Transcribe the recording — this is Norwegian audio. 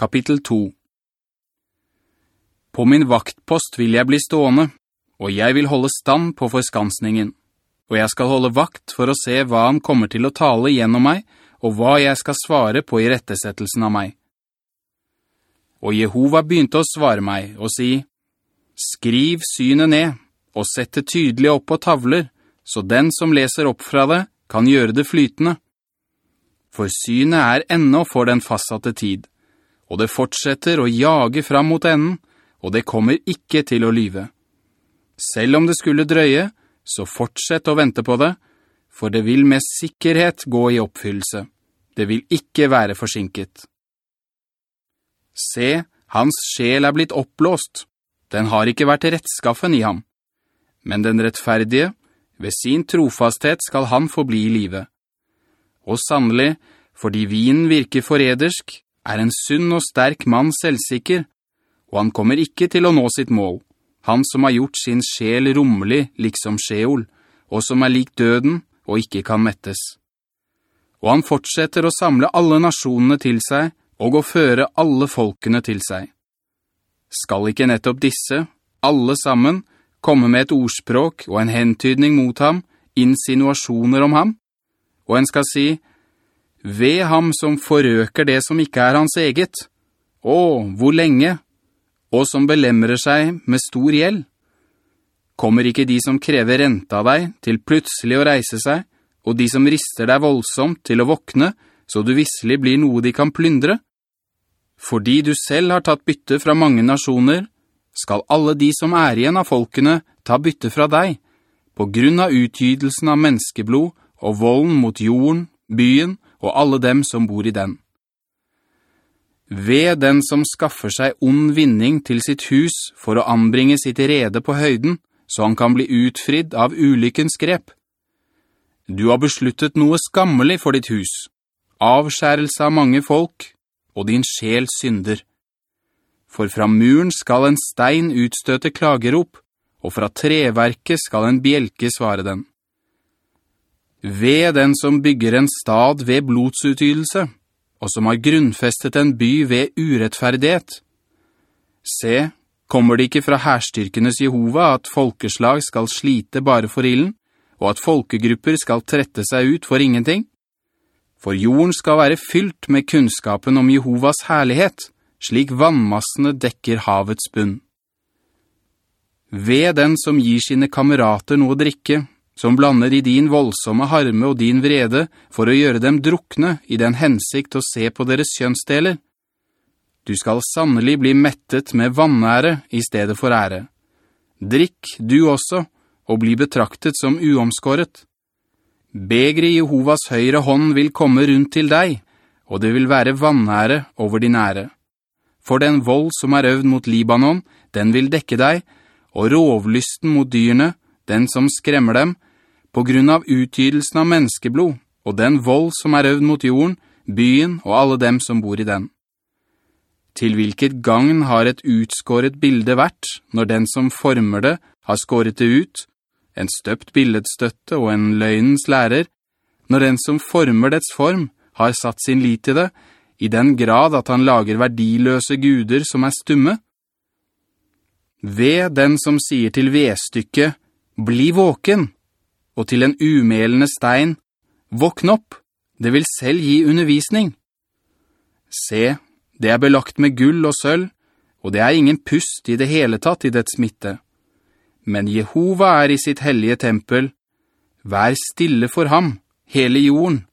Kapittel 2 På min vaktpost vil jeg bli stående, og jeg vil holde stand på forskansningen, og jeg skal holde vakt for å se hva han kommer til å tale gjennom meg, og hva jeg skal svare på i rettesettelsen av meg. Og Jehova begynte å svare meg og si, «Skriv synet ned, og sett det tydelig opp på tavler, så den som leser opp fra det kan gjøre det flytende. For synet er ennå for den fastsatte tid, og det fortsetter å jage fram mot enden, og det kommer ikke til å lyve. Selv om det skulle drøye, så fortsett å vente på det, for det vil med sikkerhet gå i oppfyllelse. Det vil ikke være forsinket. Se, hans sjel er blitt oppblåst. Den har ikke vært rettskaffen i ham. Men den rettferdige, ved sin trofasthet skal han forbli i livet. Og sannelig, fordi vinen virker foredersk, er en sunn og sterk mann selvsikker, og han kommer ikke til å nå sitt mål, han som har gjort sin sjel rommelig liksom Sjeol, og som er lik døden og ikke kan mettes. Og han fortsetter å samle alle nasjonene til seg, og å føre alle folkene til seg. Skal ikke nettopp disse, alle sammen, komme med et ordspråk og en hentydning mot ham, insinuasjoner om ham? Og en skal si, ved ham som forøker det som ikke er hans eget. Å, hvor lenge? Og som belemrer seg med stor gjeld. Kommer ikke de som krever rente av deg til plutselig å reise seg, og de som rister deg voldsomt til å våkne, så du visselig blir noe de kan plyndre? Fordi du selv har tatt bytte fra mange nasjoner, skal alle de som er igjen av folkene ta bytte fra deg, på grunn av utgydelsen av menneskeblod og volden mot jorden, byen og alle dem som bor i den. Ved den som skaffer seg ond vinning til sitt hus for å anbringe sitt rede på høyden, så han kan bli utfridd av ulykkens grep. Du har besluttet noe skammelig for ditt hus, avskjærelse av mange folk, og din sjel synder. For fra muren skal en stein utstøte klagerop, og fra treverket skal en bjelke svare den ved den som bygger en stad ved blodsutydelse, og som har grunnfestet en by ved urettferdighet. Se, kommer det ikke fra herstyrkenes Jehova at folkeslag skal slite bare for illen, og at folkegrupper skal trette seg ut for ingenting? For jorden skal være fylt med kunnskapen om Jehovas herlighet, slik vannmassene dekker havets bunn. Ved den som gir sine kamerater noe å drikke, som blander i din voldsomme harme og din vrede for å gjøre dem drukne i den hensikt å se på deres kjønnsdeler. Du skal sannelig bli mettet med vannære i stedet for ære. Drikk du også, og bli betraktet som uomskåret. Begre Jehovas høyre hånd vil komme rundt til deg, og det vil være vannære over din ære. For den vold som er øvd mot Libanon, den vil dekke deg, og rovlysten mot dyrene, den som skremmer dem, på grunn av utgydelsen av menneskeblod, og den vold som er øvd mot jorden, byen og alle dem som bor i den. Til hvilket gangen har et utskåret bilde vært, når den som former det har skåret det ut, en støpt billedstøtte og en løgnens lærer, når den som former dets form har satt sin lit i det, i den grad at han lager verdiløse guder som er stumme? Ved den som sier til vedstykket, «Bli våken!» Og til en umelende stein, «Våkn opp, det vil selv gi undervisning!» Se, det er belagt med gull og sølv, og det er ingen pust i det hele tatt i dets smitte. Men Jehova er i sitt hellige tempel. Vær stille for ham, hele jorden,